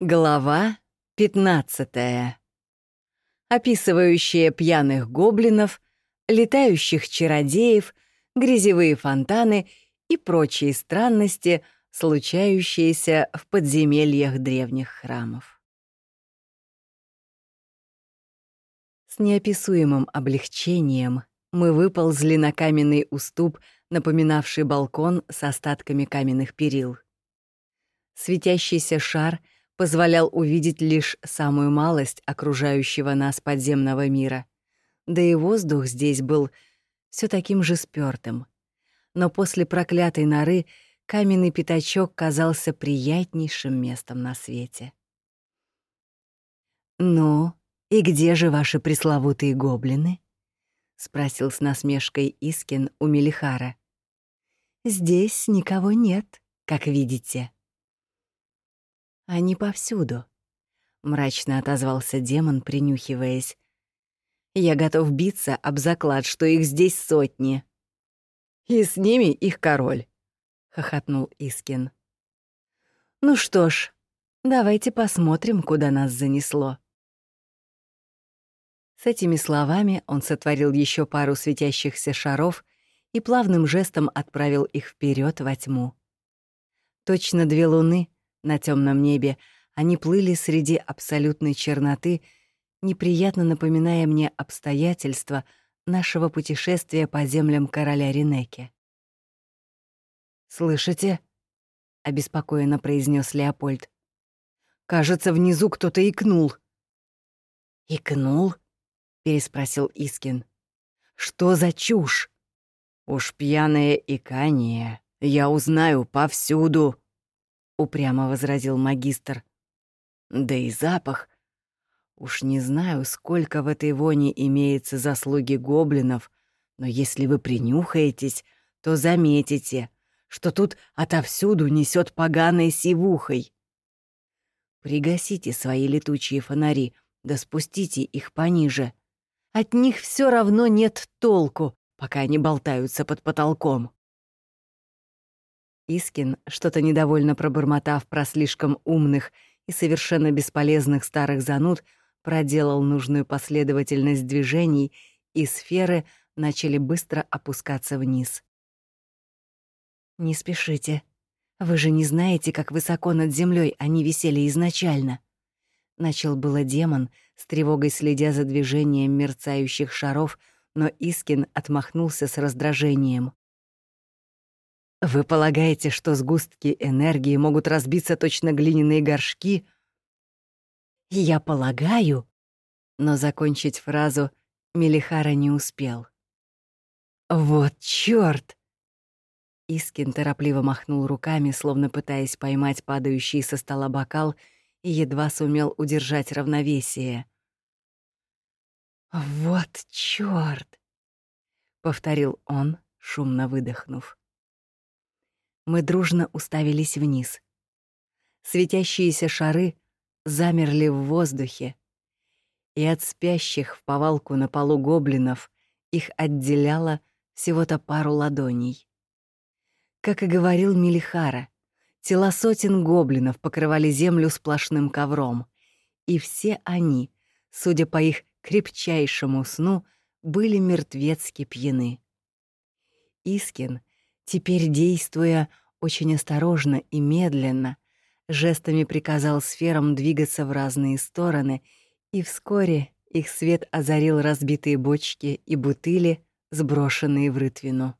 Глава 15. Описывающая пьяных гоблинов, летающих чародеев, грязевые фонтаны и прочие странности, случающиеся в подземельях древних храмов. С неописуемым облегчением мы выползли на каменный уступ, напоминавший балкон с остатками каменных перил. Светящийся шар — позволял увидеть лишь самую малость окружающего нас подземного мира. Да и воздух здесь был все таким же спёртым. Но после проклятой норы каменный пятачок казался приятнейшим местом на свете. «Ну, и где же ваши пресловутые гоблины?» — спросил с насмешкой Искин у Мелихара. «Здесь никого нет, как видите». Они повсюду. Мрачно отозвался демон, принюхиваясь. Я готов биться об заклад, что их здесь сотни. И с ними их король, хохотнул Искин. Ну что ж, давайте посмотрим, куда нас занесло. С этими словами он сотворил еще пару светящихся шаров и плавным жестом отправил их вперед во тьму. Точно две луны на темном небе они плыли среди абсолютной черноты, неприятно напоминая мне обстоятельства нашего путешествия по землям короля Ренеки. «Слышите?» — обеспокоенно произнес Леопольд. «Кажется, внизу кто-то икнул». «Икнул?» — переспросил Искин. «Что за чушь?» «Уж пьяное икание я узнаю повсюду», упрямо возразил магистр. Да и запах. Уж не знаю, сколько в этой воне имеется заслуги гоблинов, но если вы принюхаетесь, то заметите, что тут отовсюду несет поганой сивухой. Пригасите свои летучие фонари, да спустите их пониже. От них все равно нет толку, пока они болтаются под потолком. Искин, что-то недовольно пробормотав про слишком умных и совершенно бесполезных старых зануд, проделал нужную последовательность движений, и сферы начали быстро опускаться вниз. «Не спешите. Вы же не знаете, как высоко над землей они висели изначально». Начал было демон, с тревогой следя за движением мерцающих шаров, но Искин отмахнулся с раздражением. Вы полагаете, что сгустки энергии могут разбиться точно глиняные горшки? Я полагаю, но закончить фразу Мелихара не успел. Вот чёрт! Искин торопливо махнул руками, словно пытаясь поймать падающий со стола бокал, и едва сумел удержать равновесие. «Вот чёрт!» — повторил он, шумно выдохнув мы дружно уставились вниз. Светящиеся шары замерли в воздухе, и от спящих в повалку на полу гоблинов их отделяло всего-то пару ладоней. Как и говорил Милихара, тела сотен гоблинов покрывали землю сплошным ковром, и все они, судя по их крепчайшему сну, были мертвецки пьяны. Искин — Теперь, действуя очень осторожно и медленно, жестами приказал сферам двигаться в разные стороны, и вскоре их свет озарил разбитые бочки и бутыли, сброшенные в рытвину.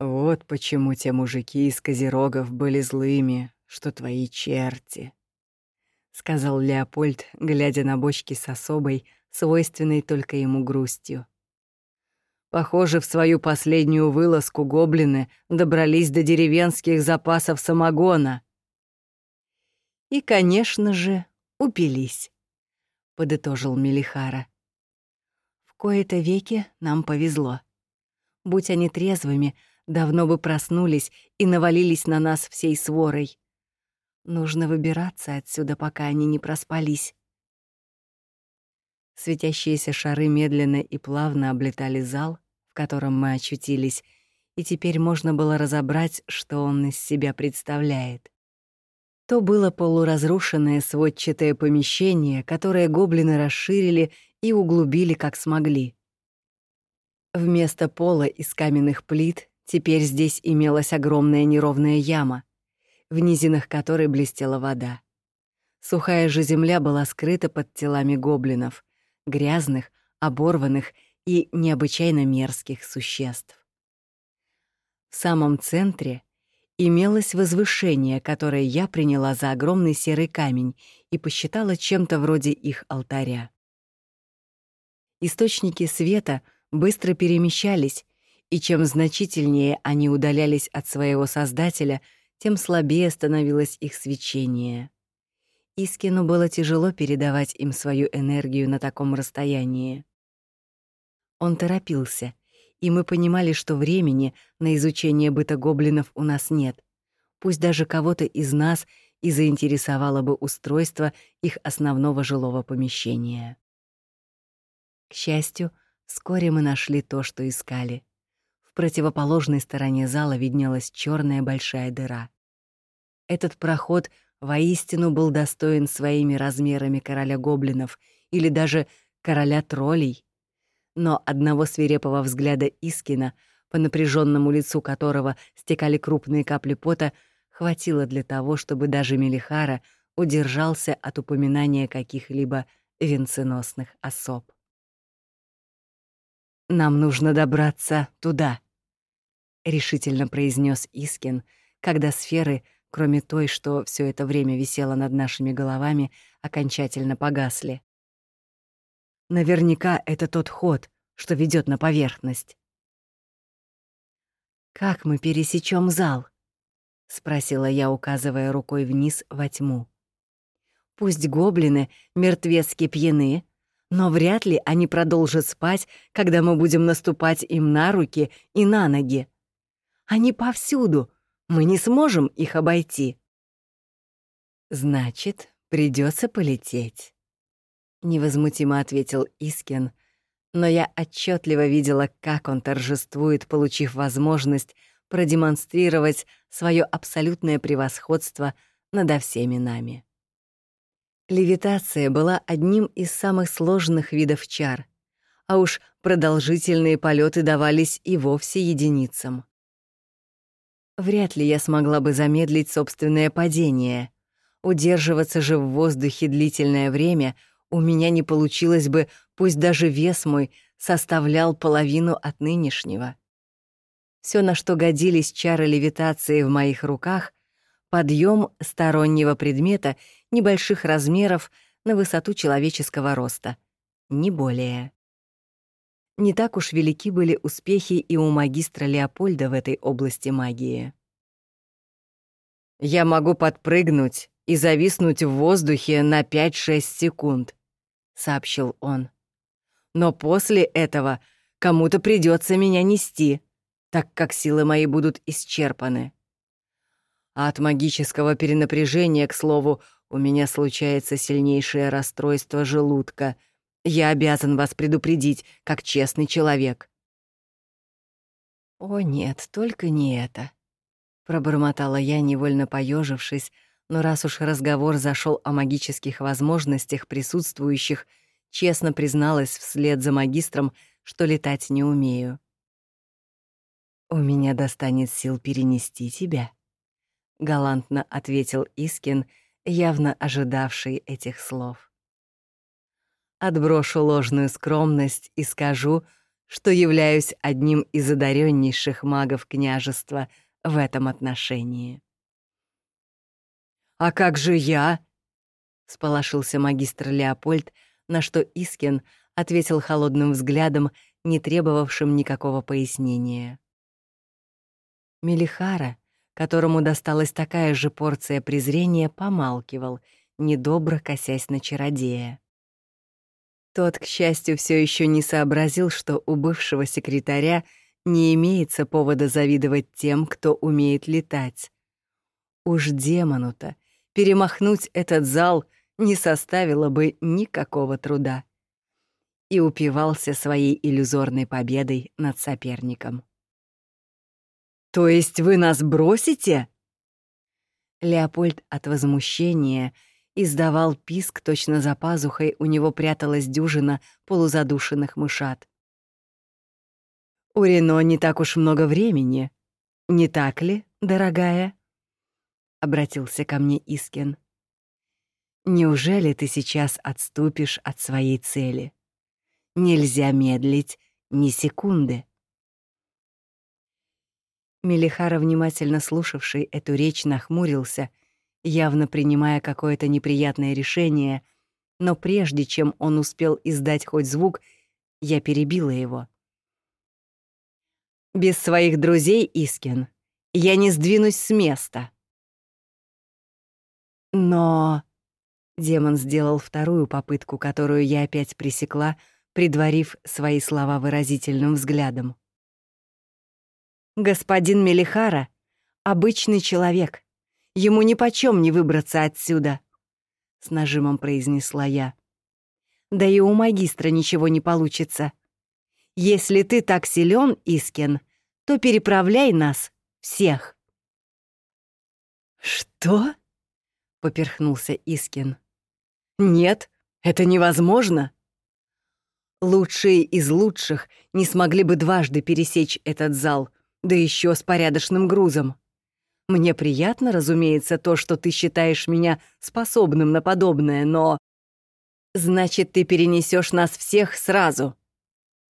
«Вот почему те мужики из Козерогов были злыми, что твои черти», — сказал Леопольд, глядя на бочки с особой, свойственной только ему грустью. Похоже, в свою последнюю вылазку гоблины добрались до деревенских запасов самогона. И, конечно же, упились, — подытожил Мелихара. В кои-то веки нам повезло. Будь они трезвыми, давно бы проснулись и навалились на нас всей сворой. Нужно выбираться отсюда, пока они не проспались. Светящиеся шары медленно и плавно облетали зал, в котором мы очутились, и теперь можно было разобрать, что он из себя представляет. То было полуразрушенное сводчатое помещение, которое гоблины расширили и углубили как смогли. Вместо пола из каменных плит теперь здесь имелась огромная неровная яма, в низинах которой блестела вода. Сухая же земля была скрыта под телами гоблинов, грязных, оборванных и необычайно мерзких существ. В самом центре имелось возвышение, которое я приняла за огромный серый камень и посчитала чем-то вроде их алтаря. Источники света быстро перемещались, и чем значительнее они удалялись от своего создателя, тем слабее становилось их свечение. Искину было тяжело передавать им свою энергию на таком расстоянии. Он торопился, и мы понимали, что времени на изучение быта гоблинов у нас нет. Пусть даже кого-то из нас и заинтересовало бы устройство их основного жилого помещения. К счастью, вскоре мы нашли то, что искали. В противоположной стороне зала виднелась черная большая дыра. Этот проход воистину был достоин своими размерами короля гоблинов или даже короля троллей. Но одного свирепого взгляда Искина, по напряженному лицу которого стекали крупные капли пота, хватило для того, чтобы даже Мелихара удержался от упоминания каких-либо венценосных особ. «Нам нужно добраться туда», — решительно произнес Искин, когда сферы, кроме той, что все это время висела над нашими головами, окончательно погасли. Наверняка это тот ход, что ведет на поверхность. «Как мы пересечем зал?» — спросила я, указывая рукой вниз во тьму. «Пусть гоблины мертвецки пьяны, но вряд ли они продолжат спать, когда мы будем наступать им на руки и на ноги. Они повсюду, мы не сможем их обойти». «Значит, придется полететь», — невозмутимо ответил Искин, но я отчетливо видела, как он торжествует, получив возможность продемонстрировать свое абсолютное превосходство надо всеми нами. Левитация была одним из самых сложных видов чар, а уж продолжительные полеты давались и вовсе единицам. Вряд ли я смогла бы замедлить собственное падение. Удерживаться же в воздухе длительное время у меня не получилось бы, пусть даже вес мой составлял половину от нынешнего. Все, на что годились чары левитации в моих руках, подъем стороннего предмета небольших размеров на высоту человеческого роста, не более. Не так уж велики были успехи и у магистра Леопольда в этой области магии. «Я могу подпрыгнуть и зависнуть в воздухе на 5-6 секунд», — сообщил он. «Но после этого кому-то придется меня нести, так как силы мои будут исчерпаны. От магического перенапряжения, к слову, у меня случается сильнейшее расстройство желудка. Я обязан вас предупредить, как честный человек». «О нет, только не это», — пробормотала я, невольно поежившись, но раз уж разговор зашел о магических возможностях присутствующих, честно призналась вслед за магистром, что летать не умею. «У меня достанет сил перенести тебя», — галантно ответил Искин, явно ожидавший этих слов. Отброшу ложную скромность и скажу, что являюсь одним из одареннейших магов княжества в этом отношении. «А как же я?» — сполошился магистр Леопольд, на что Искин ответил холодным взглядом, не требовавшим никакого пояснения. Мелихара, которому досталась такая же порция презрения, помалкивал, недобро косясь на чародея. Тот, к счастью, все еще не сообразил, что у бывшего секретаря не имеется повода завидовать тем, кто умеет летать. Уж демону-то перемахнуть этот зал не составило бы никакого труда. И упивался своей иллюзорной победой над соперником. «То есть вы нас бросите?» Леопольд от возмущения издавал писк, точно за пазухой у него пряталась дюжина полузадушенных мышат. «У Рено не так уж много времени, не так ли, дорогая?» — обратился ко мне Искин. «Неужели ты сейчас отступишь от своей цели? Нельзя медлить ни секунды». Мелихара, внимательно слушавший эту речь, нахмурился, явно принимая какое-то неприятное решение, но прежде чем он успел издать хоть звук, я перебила его. «Без своих друзей, Искин, я не сдвинусь с места». «Но...» Демон сделал вторую попытку, которую я опять пресекла, предварив свои слова выразительным взглядом. Господин Мелихара — обычный человек. Ему нипочем не выбраться отсюда, — с нажимом произнесла я. Да и у магистра ничего не получится. Если ты так силен, Искин, то переправляй нас всех. Что? — поперхнулся Искин. Нет, это невозможно. Лучшие из лучших не смогли бы дважды пересечь этот зал, да еще с порядочным грузом. Мне приятно, разумеется, то, что ты считаешь меня способным на подобное, но... Значит, ты перенесешь нас всех сразу,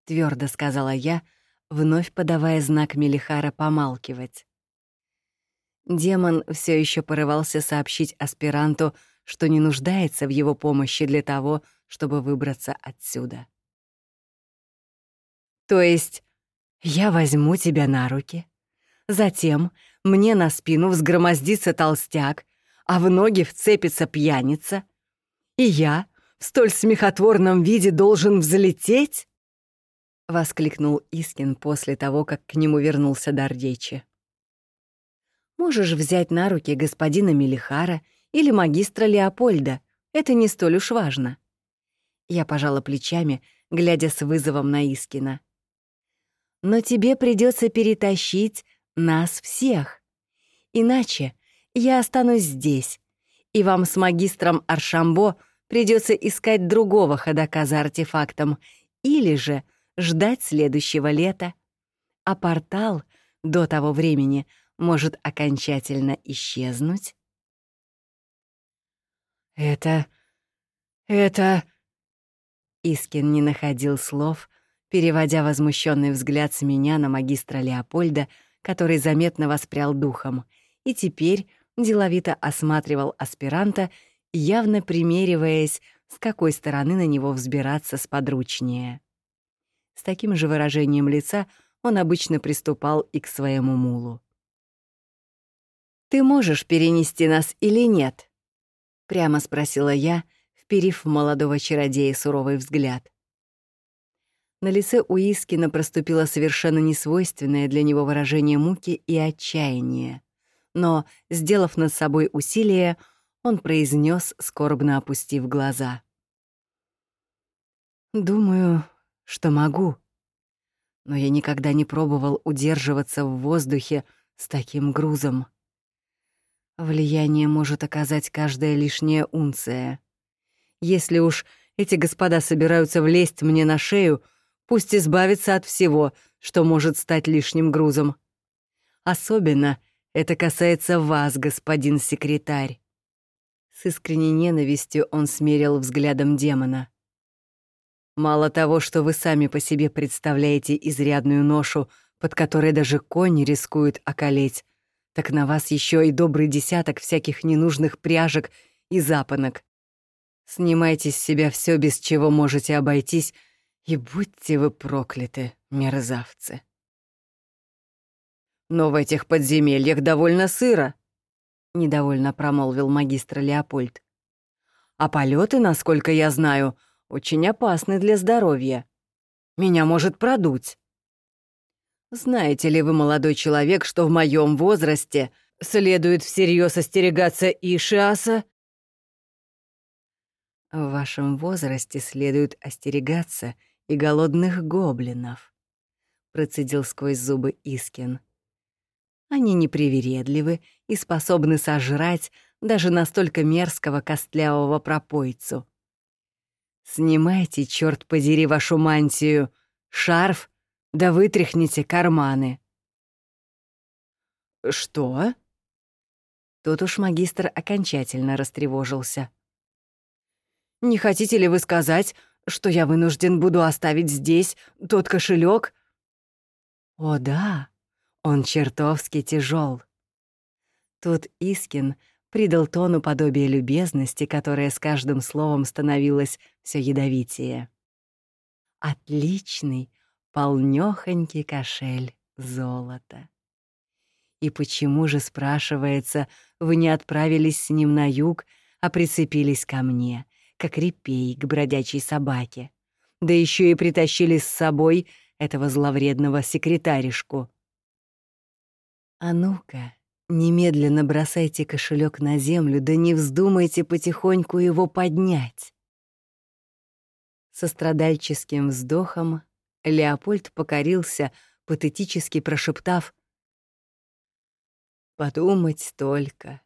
твердо сказала я, вновь подавая знак Мелихара помалкивать. Демон все еще порывался сообщить аспиранту, что не нуждается в его помощи для того, чтобы выбраться отсюда. То есть я возьму тебя на руки. Затем мне на спину взгромоздится толстяк, а в ноги вцепится пьяница. И я в столь смехотворном виде должен взлететь? Воскликнул Искин после того, как к нему вернулся дар речи. Можешь взять на руки господина Мелихара или магистра Леопольда, это не столь уж важно. Я пожала плечами, глядя с вызовом на Искина но тебе придется перетащить нас всех. Иначе я останусь здесь, и вам с магистром Аршамбо придется искать другого ходока за артефактом или же ждать следующего лета. А портал до того времени может окончательно исчезнуть. «Это... это...» Искин не находил слов, переводя возмущенный взгляд с меня на магистра Леопольда, который заметно воспрял духом, и теперь деловито осматривал аспиранта, явно примериваясь, с какой стороны на него взбираться сподручнее. С таким же выражением лица он обычно приступал и к своему мулу. «Ты можешь перенести нас или нет?» — прямо спросила я, вперив в молодого чародея суровый взгляд. На лице у Искина проступило совершенно несвойственное для него выражение муки и отчаяния. Но, сделав над собой усилие, он произнес, скорбно опустив глаза. «Думаю, что могу. Но я никогда не пробовал удерживаться в воздухе с таким грузом. Влияние может оказать каждая лишняя унция. Если уж эти господа собираются влезть мне на шею, Пусть избавится от всего, что может стать лишним грузом. Особенно это касается вас, господин секретарь. С искренней ненавистью он смерил взглядом демона. Мало того, что вы сами по себе представляете изрядную ношу, под которой даже конь рискует околеть, так на вас еще и добрый десяток всяких ненужных пряжек и запонок. Снимайте с себя все, без чего можете обойтись, и будьте вы прокляты, мерзавцы. Но в этих подземельях довольно сыро, недовольно промолвил магистр Леопольд. А полеты, насколько я знаю, очень опасны для здоровья. Меня может продуть. Знаете ли вы, молодой человек, что в моем возрасте следует всерьез остерегаться Ишиаса? В вашем возрасте следует остерегаться и голодных гоблинов», — процедил сквозь зубы Искин. Они непривередливы и способны сожрать даже настолько мерзкого костлявого пропойцу. Снимайте, черт подери, вашу мантию, шарф, да вытряхните карманы. Что? Тут уж магистр окончательно растревожился. Не хотите ли вы сказать, что я вынужден буду оставить здесь тот кошелек? О да, он чертовски тяжел. Тут Искин придал тону подобие любезности, которая с каждым словом становилась все ядовитее. Отличный, полнёхонький кошель золота. И почему же, спрашивается, вы не отправились с ним на юг, а прицепились ко мне, как репей к бродячей собаке? Да еще и притащили с собой этого зловредного секретаришку. А ну-ка, немедленно бросайте кошелек на землю, да не вздумайте потихоньку его поднять. Со страдальческим вздохом Леопольд покорился, патетически прошептав «Подумать только.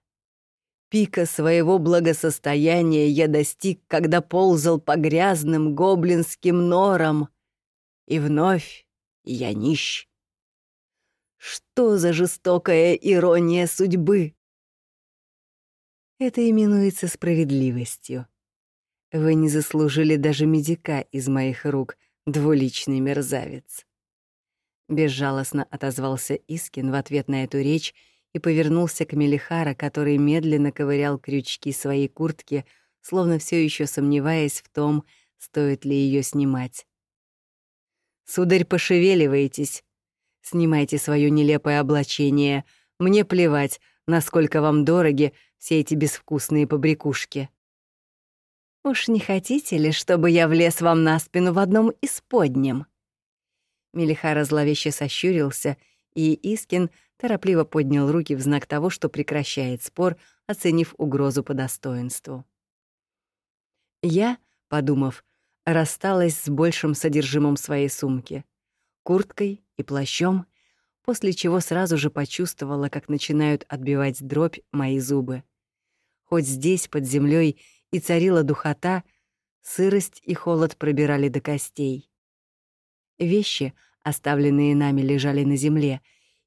Пика своего благосостояния я достиг, когда ползал по грязным гоблинским норам, и вновь я нищ. Что за жестокая ирония судьбы? Это именуется справедливостью. Вы не заслужили даже медика из моих рук, двуличный мерзавец. Безжалостно отозвался Искин в ответ на эту речь и повернулся к Мелихара, который медленно ковырял крючки своей куртки, словно все еще сомневаясь в том, стоит ли ее снимать. «Сударь, пошевеливайтесь, Снимайте свое нелепое облачение. Мне плевать, насколько вам дороги все эти безвкусные побрякушки. Уж не хотите ли, чтобы я влез вам на спину в одном из подним? Мелихара зловеще сощурился, и Искин торопливо поднял руки в знак того, что прекращает спор, оценив угрозу по достоинству. Я, подумав, рассталась с большим содержимым своей сумки — курткой и плащом, после чего сразу же почувствовала, как начинают отбивать дробь мои зубы. Хоть здесь, под землей, и царила духота, сырость и холод пробирали до костей. Вещи, оставленные нами, лежали на земле,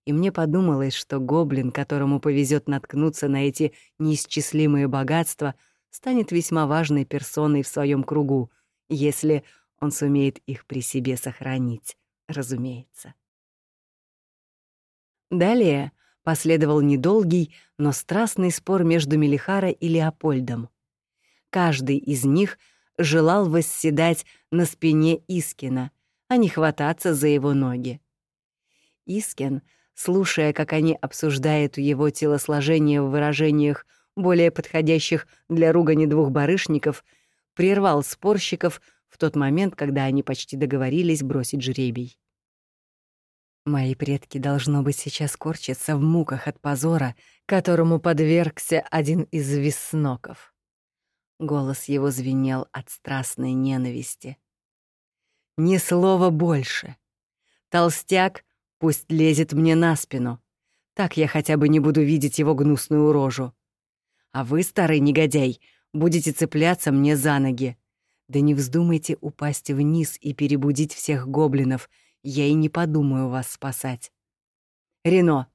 и мне подумалось, что гоблин, которому повезет наткнуться на эти неисчислимые богатства, станет весьма важной персоной в своем кругу, если он сумеет их при себе сохранить, разумеется. Далее последовал недолгий, но страстный спор между Мелихара и Леопольдом. Каждый из них желал восседать на спине Искина, а не хвататься за его ноги. Искин, слушая, как они обсуждают его телосложение в выражениях, более подходящих для ругани двух барышников, прервал спорщиков в тот момент, когда они почти договорились бросить жребий. Мои предки, должно быть, сейчас корчатся в муках от позора, которому подвергся один из весноков. Голос его звенел от страстной ненависти. «Ни слова больше. Толстяк пусть лезет мне на спину. Так я хотя бы не буду видеть его гнусную рожу. А вы, старый негодяй, будете цепляться мне за ноги. Да не вздумайте упасть вниз и перебудить всех гоблинов — я и не подумаю вас спасать. Рено,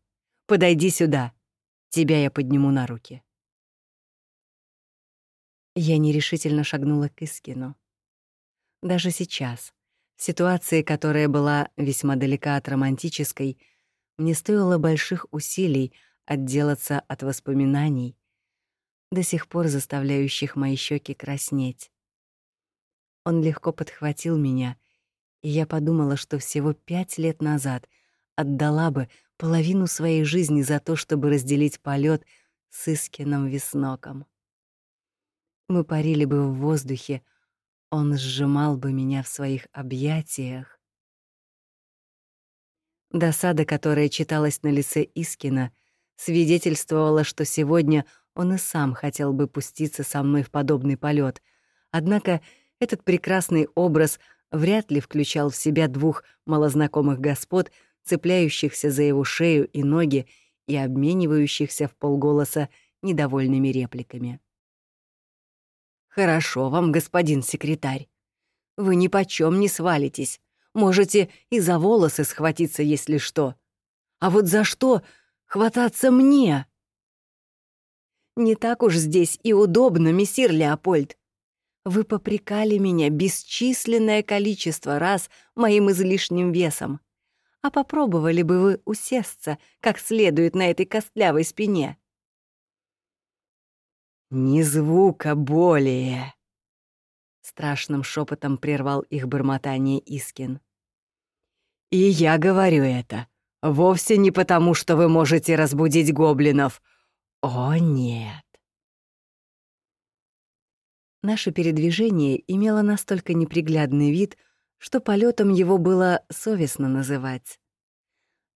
подойди сюда. Тебя я подниму на руки. Я нерешительно шагнула к Искину. Даже сейчас, в ситуации, которая была весьма далека от романтической, мне стоило больших усилий отделаться от воспоминаний, до сих пор заставляющих мои щеки краснеть. Он легко подхватил меня и я подумала, что всего пять лет назад отдала бы половину своей жизни за то, чтобы разделить полет с Искином Весноком. Мы парили бы в воздухе, он сжимал бы меня в своих объятиях. Досада, которая читалась на лице Искина, свидетельствовала, что сегодня он и сам хотел бы пуститься со мной в подобный полет. Однако этот прекрасный образ — вряд ли включал в себя двух малознакомых господ, цепляющихся за его шею и ноги и обменивающихся в полголоса недовольными репликами. «Хорошо вам, господин секретарь. Вы ни почем не свалитесь. Можете и за волосы схватиться, если что. А вот за что хвататься мне?» «Не так уж здесь и удобно, мессир Леопольд. Вы попрекали меня бесчисленное количество раз моим излишним весом. А попробовали бы вы усесться как следует на этой костлявой спине?» «Ни звука более!» Страшным шепотом прервал их бормотание Искин. «И я говорю это вовсе не потому, что вы можете разбудить гоблинов. О, нет!» Наше передвижение имело настолько неприглядный вид, что полетом его было совестно называть.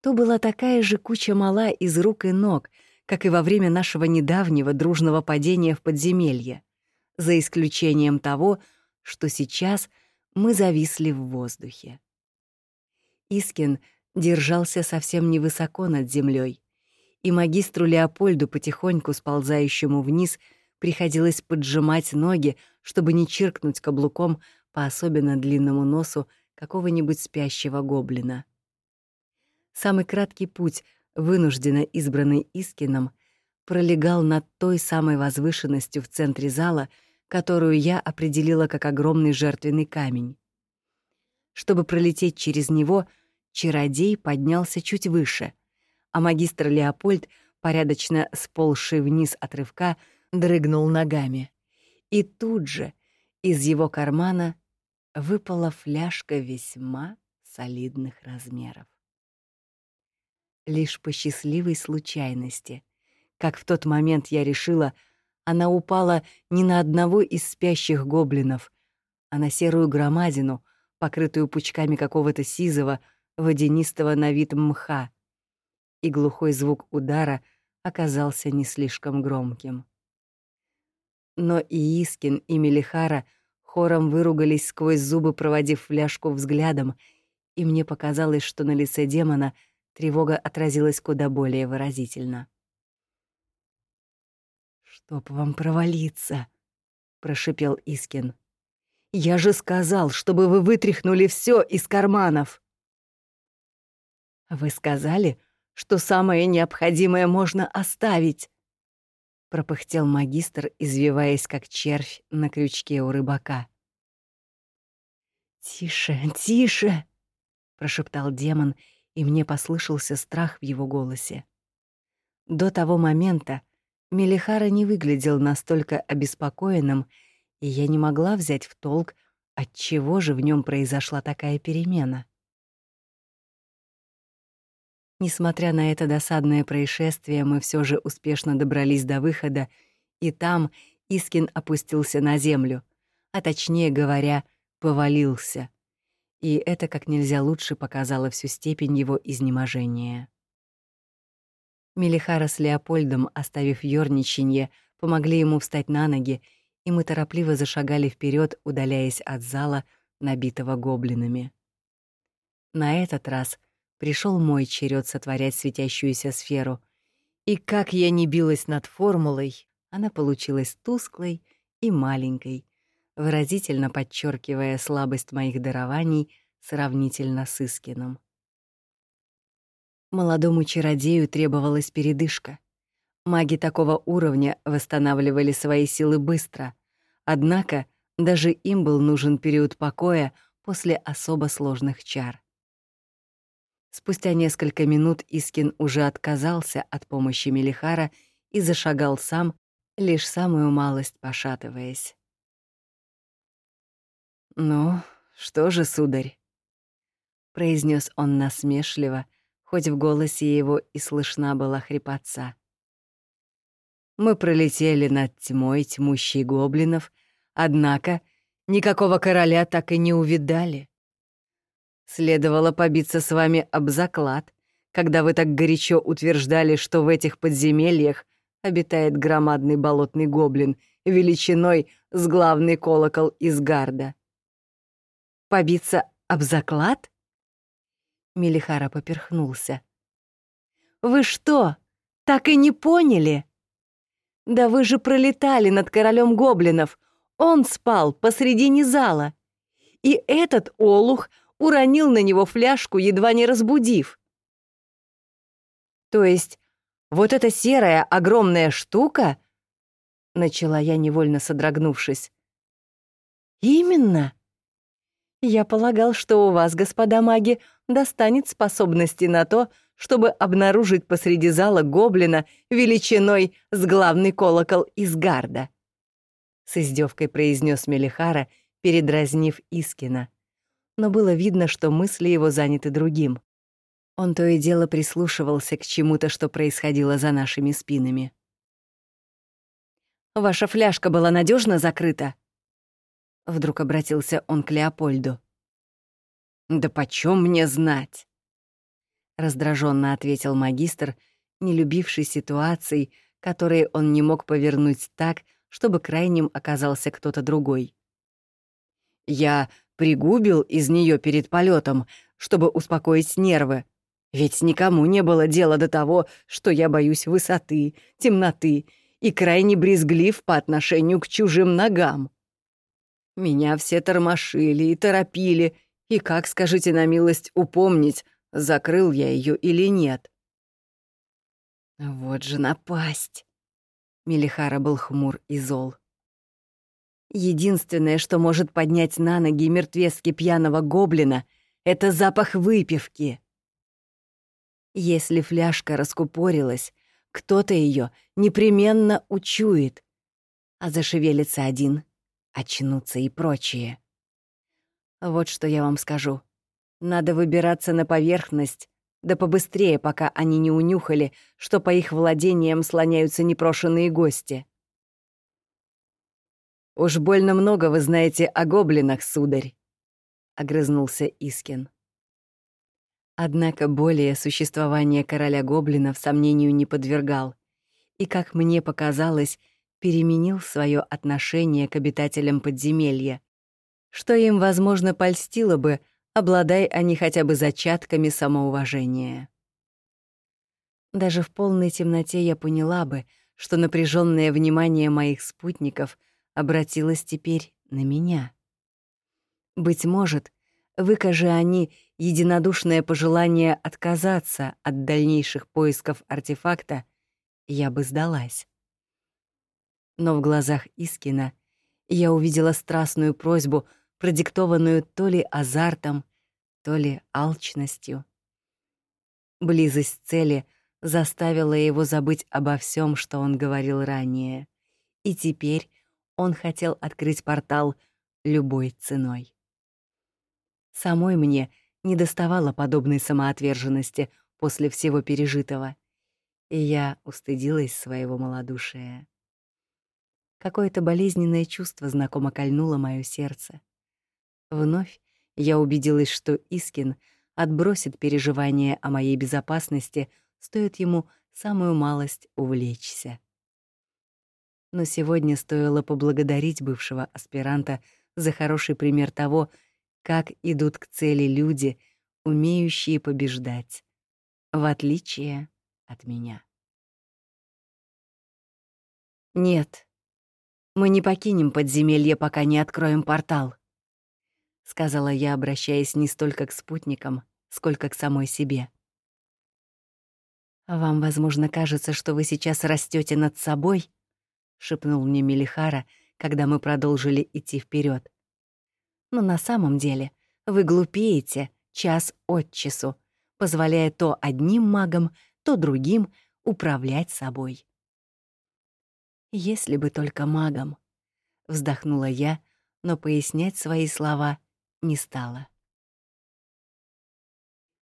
То была такая же куча мала из рук и ног, как и во время нашего недавнего дружного падения в подземелье, за исключением того, что сейчас мы зависли в воздухе. Искин держался совсем невысоко над землей, и магистру Леопольду, потихоньку сползающему вниз, — приходилось поджимать ноги, чтобы не чиркнуть каблуком по особенно длинному носу какого-нибудь спящего гоблина. Самый краткий путь, вынужденно избранный Искином, пролегал над той самой возвышенностью в центре зала, которую я определила как огромный жертвенный камень. Чтобы пролететь через него, чародей поднялся чуть выше, а магистр Леопольд, порядочно сползший вниз от рывка, дрыгнул ногами. И тут же из его кармана выпала фляжка весьма солидных размеров. Лишь по счастливой случайности, как в тот момент я решила, она упала не на одного из спящих гоблинов, а на серую громадину, покрытую пучками какого-то сизого, водянистого на вид мха, и глухой звук удара оказался не слишком громким. Но и Искин, и Мелихара хором выругались сквозь зубы, проводив фляжку взглядом, и мне показалось, что на лице демона тревога отразилась куда более выразительно. «Чтоб вам провалиться!» — прошипел Искин. «Я же сказал, чтобы вы вытряхнули все из карманов!» «Вы сказали, что самое необходимое можно оставить!» — пропыхтел магистр, извиваясь как червь на крючке у рыбака. «Тише, тише!» — прошептал демон, и мне послышался страх в его голосе. До того момента Мелихара не выглядел настолько обеспокоенным, и я не могла взять в толк, отчего же в нем произошла такая перемена. Несмотря на это досадное происшествие, мы все же успешно добрались до выхода, и там Искин опустился на землю, а точнее говоря, повалился. И это как нельзя лучше показало всю степень его изнеможения. Мелихара с Леопольдом, оставив ёрничанье, помогли ему встать на ноги, и мы торопливо зашагали вперед, удаляясь от зала, набитого гоблинами. На этот раз — пришел мой черед сотворять светящуюся сферу. И как я не билась над формулой, она получилась тусклой и маленькой, выразительно подчеркивая слабость моих дарований сравнительно с Искином. Молодому чародею требовалась передышка. Маги такого уровня восстанавливали свои силы быстро, однако даже им был нужен период покоя после особо сложных чар. Спустя несколько минут Искин уже отказался от помощи Мелихара и зашагал сам, лишь самую малость пошатываясь. «Ну, что же, сударь?» — произнес он насмешливо, хоть в голосе его и слышна была хрипотца. «Мы пролетели над тьмой тьмущей гоблинов, однако никакого короля так и не увидали. Следовало побиться с вами об заклад, когда вы так горячо утверждали, что в этих подземельях обитает громадный болотный гоблин величиной с главный колокол из гарда. Побиться об заклад? Мелихара поперхнулся. «Вы что, Так и не поняли? Да вы же пролетали над королем гоблинов. Он спал посредине зала. И этот олух уронил на него фляжку, едва не разбудив. То есть вот эта серая огромная штука, начала я, невольно содрогнувшись. Именно. Я полагал, что у вас, господа маги, достанет способности на то, чтобы обнаружить посреди зала гоблина величиной с главный колокол из гарда. С издевкой произнес Мелихара, передразнив Искина. Но было видно, что мысли его заняты другим. Он то и дело прислушивался к чему-то, что происходило за нашими спинами. «Ваша фляжка была надежно закрыта?» Вдруг обратился он к Леопольду. «Да почем мне знать?» Раздраженно ответил магистр, не любивший ситуаций, которые он не мог повернуть так, чтобы крайним оказался кто-то другой. «Я пригубил из нее перед полетом, чтобы успокоить нервы. Ведь никому не было дела до того, что я боюсь высоты, темноты и крайне брезглив по отношению к чужим ногам. Меня все тормошили и торопили, и как, скажите на милость, упомнить, закрыл я ее или нет. Вот же напасть. Мелихара был хмур и зол. Единственное, что может поднять на ноги мертвески пьяного гоблина, это запах выпивки. Если фляжка раскупорилась, кто-то ее непременно учует, а зашевелится один очнутся и прочие. Вот что я вам скажу. Надо выбираться на поверхность, да побыстрее, пока они не унюхали, что по их владениям слоняются непрошенные гости. «Уж больно много вы знаете о гоблинах, сударь», — огрызнулся Искин. Однако более существование короля гоблинов сомнению не подвергал, и, как мне показалось, переменил свое отношение к обитателям подземелья, что им, возможно, польстило бы, обладая они хотя бы зачатками самоуважения. Даже в полной темноте я поняла бы, что напряженное внимание моих спутников обратилось теперь на меня. Быть может, выкажи они единодушное пожелание отказаться от дальнейших поисков артефакта, я бы сдалась но в глазах Искина я увидела страстную просьбу, продиктованную то ли азартом, то ли алчностью. Близость цели заставила его забыть обо всем, что он говорил ранее, и теперь он хотел открыть портал любой ценой. Самой мне не доставало подобной самоотверженности после всего пережитого, и я устыдилась своего малодушия. Какое-то болезненное чувство знакомо кольнуло моё сердце. Вновь я убедилась, что Искин отбросит переживания о моей безопасности, стоит ему самую малость увлечься. Но сегодня стоило поблагодарить бывшего аспиранта за хороший пример того, как идут к цели люди, умеющие побеждать, в отличие от меня. Нет, мы не покинем подземелье, пока не откроем портал», — сказала я, обращаясь не столько к спутникам, сколько к самой себе. «Вам, возможно, кажется, что вы сейчас растете над собой», — шепнул мне Мелихара, когда мы продолжили идти вперед. «Но на самом деле вы глупеете час от часу, позволяя то одним магам, то другим управлять собой. Если бы только магом. Вздохнула я, но пояснять свои слова не стала.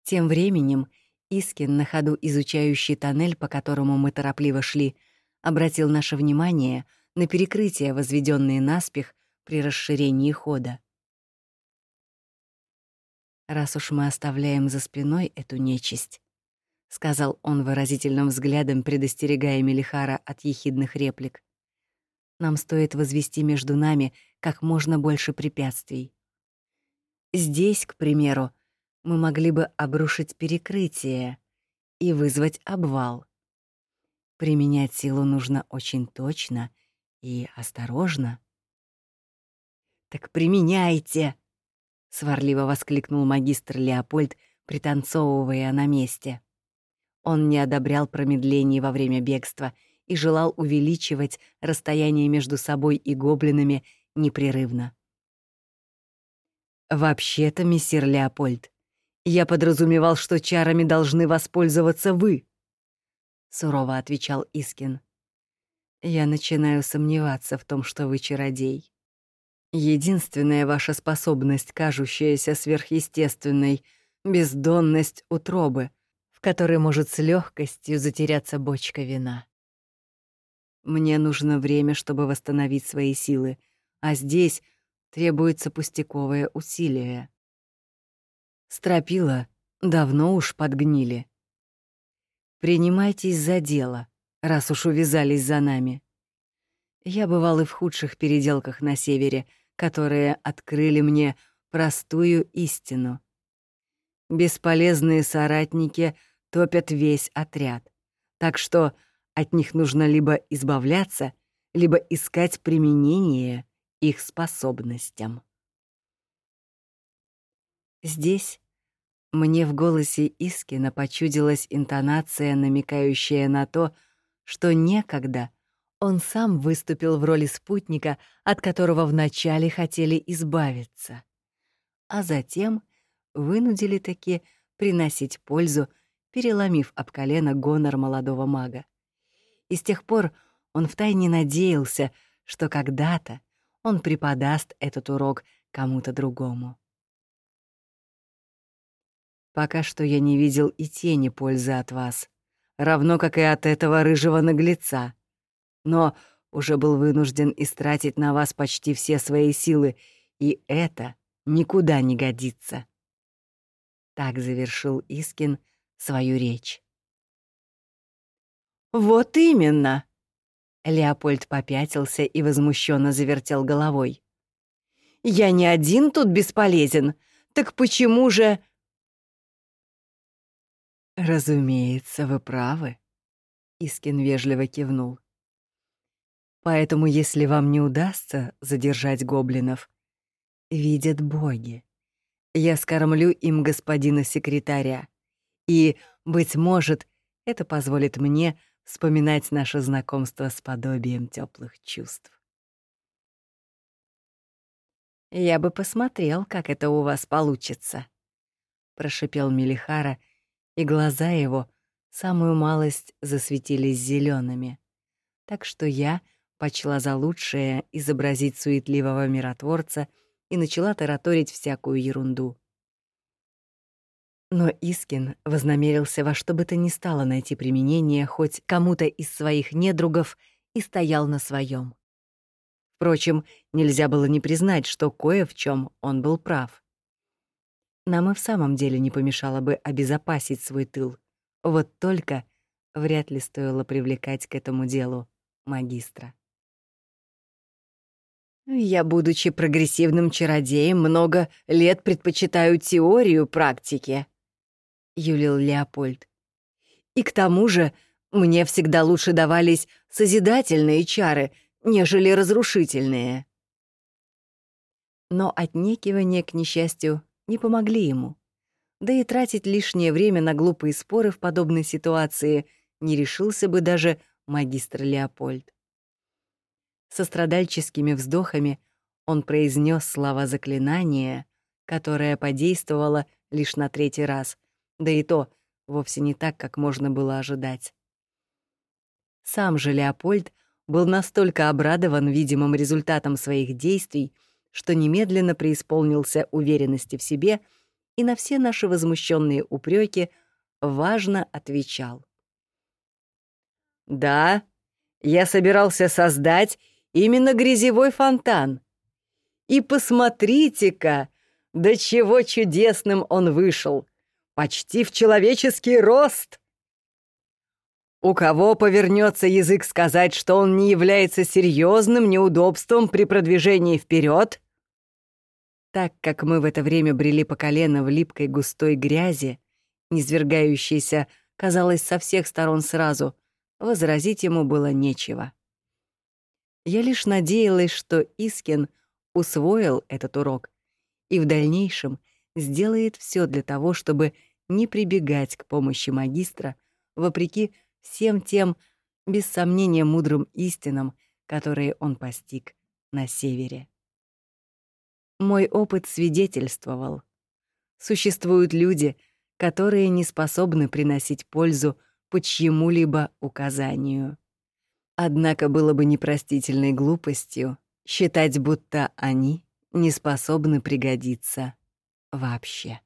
Тем временем Искин, на ходу изучающий тоннель, по которому мы торопливо шли, обратил наше внимание на перекрытия, возведенные наспех при расширении хода. «Раз уж мы оставляем за спиной эту нечисть, — сказал он выразительным взглядом, предостерегая Мелихара от ехидных реплик. «Нам стоит возвести между нами как можно больше препятствий. Здесь, к примеру, мы могли бы обрушить перекрытие и вызвать обвал. Применять силу нужно очень точно и осторожно. «Так применяйте!» — сварливо воскликнул магистр Леопольд, пританцовывая на месте. Он не одобрял промедлений во время бегства и желал увеличивать расстояние между собой и гоблинами непрерывно. «Вообще-то, мессир Леопольд, я подразумевал, что чарами должны воспользоваться вы», — сурово отвечал Искин. «Я начинаю сомневаться в том, что вы чародей. Единственная ваша способность, кажущаяся сверхъестественной, — бездонность утробы, которой может с легкостью затеряться бочка вина. Мне нужно время, чтобы восстановить свои силы, а здесь требуется пустяковое усилие. Стропила давно уж подгнили. Принимайтесь за дело, раз уж увязались за нами. Я бывал и в худших переделках на севере, которые открыли мне простую истину. Бесполезные соратники топят весь отряд, так что от них нужно либо избавляться, либо искать применение их способностям. Здесь мне в голосе Искина почудилась интонация, намекающая на то, что некогда он сам выступил в роли спутника, от которого вначале хотели избавиться, а затем вынудили таки приносить пользу, переломив об колено гонор молодого мага. И с тех пор он втайне надеялся, что когда-то он преподаст этот урок кому-то другому. Пока что я не видел и тени пользы от вас, равно как и от этого рыжего наглеца но уже был вынужден истратить на вас почти все свои силы, и это никуда не годится. Так завершил Искин свою речь. «Вот именно!» Леопольд попятился и возмущенно завертел головой. «Я не один тут бесполезен. Так почему же...» «Разумеется, вы правы», — Искин вежливо кивнул. Поэтому, если вам не удастся задержать гоблинов, видят боги. Я скормлю им господина секретаря. И, быть может, это позволит мне вспоминать наше знакомство с подобием теплых чувств. «Я бы посмотрел, как это у вас получится», — прошипел Мелихара, и глаза его самую малость засветились зелеными. Так что я почла за лучшее изобразить суетливого миротворца и начала тараторить всякую ерунду. Но Искин вознамерился во что бы то ни стало найти применение хоть кому-то из своих недругов и стоял на своем. Впрочем, нельзя было не признать, что кое в чем он был прав. Нам и в самом деле не помешало бы обезопасить свой тыл. Вот только вряд ли стоило привлекать к этому делу магистра. Я, будучи прогрессивным чародеем, много лет предпочитаю теорию практики, юлил Леопольд. И к тому же мне всегда лучше давались созидательные чары, нежели разрушительные. Но отнекивания, к несчастью, не помогли ему. Да и тратить лишнее время на глупые споры в подобной ситуации не решился бы даже магистр Леопольд. Со страдальческими вздохами он произнес слова заклинания, которое подействовало лишь на третий раз, да и то вовсе не так, как можно было ожидать. Сам же Леопольд был настолько обрадован видимым результатом своих действий, что немедленно преисполнился уверенности в себе и на все наши возмущенные упреки важно отвечал. «Да, я собирался создать именно грязевой фонтан. И посмотрите-ка, до чего чудесным он вышел, почти в человеческий рост. У кого повернется язык сказать, что он не является серьезным неудобством при продвижении вперед? Так как мы в это время брели по колено в липкой густой грязи, низвергающейся, казалось, со всех сторон сразу, возразить ему было нечего. Я лишь надеялась, что Искин усвоил этот урок и в дальнейшем сделает все для того, чтобы не прибегать к помощи магистра, вопреки всем тем, без сомнения, мудрым истинам, которые он постиг на севере. Мой опыт свидетельствовал. Существуют люди, которые не способны приносить пользу по чьему-либо указанию. Однако было бы непростительной глупостью считать, будто они не способны пригодиться вообще.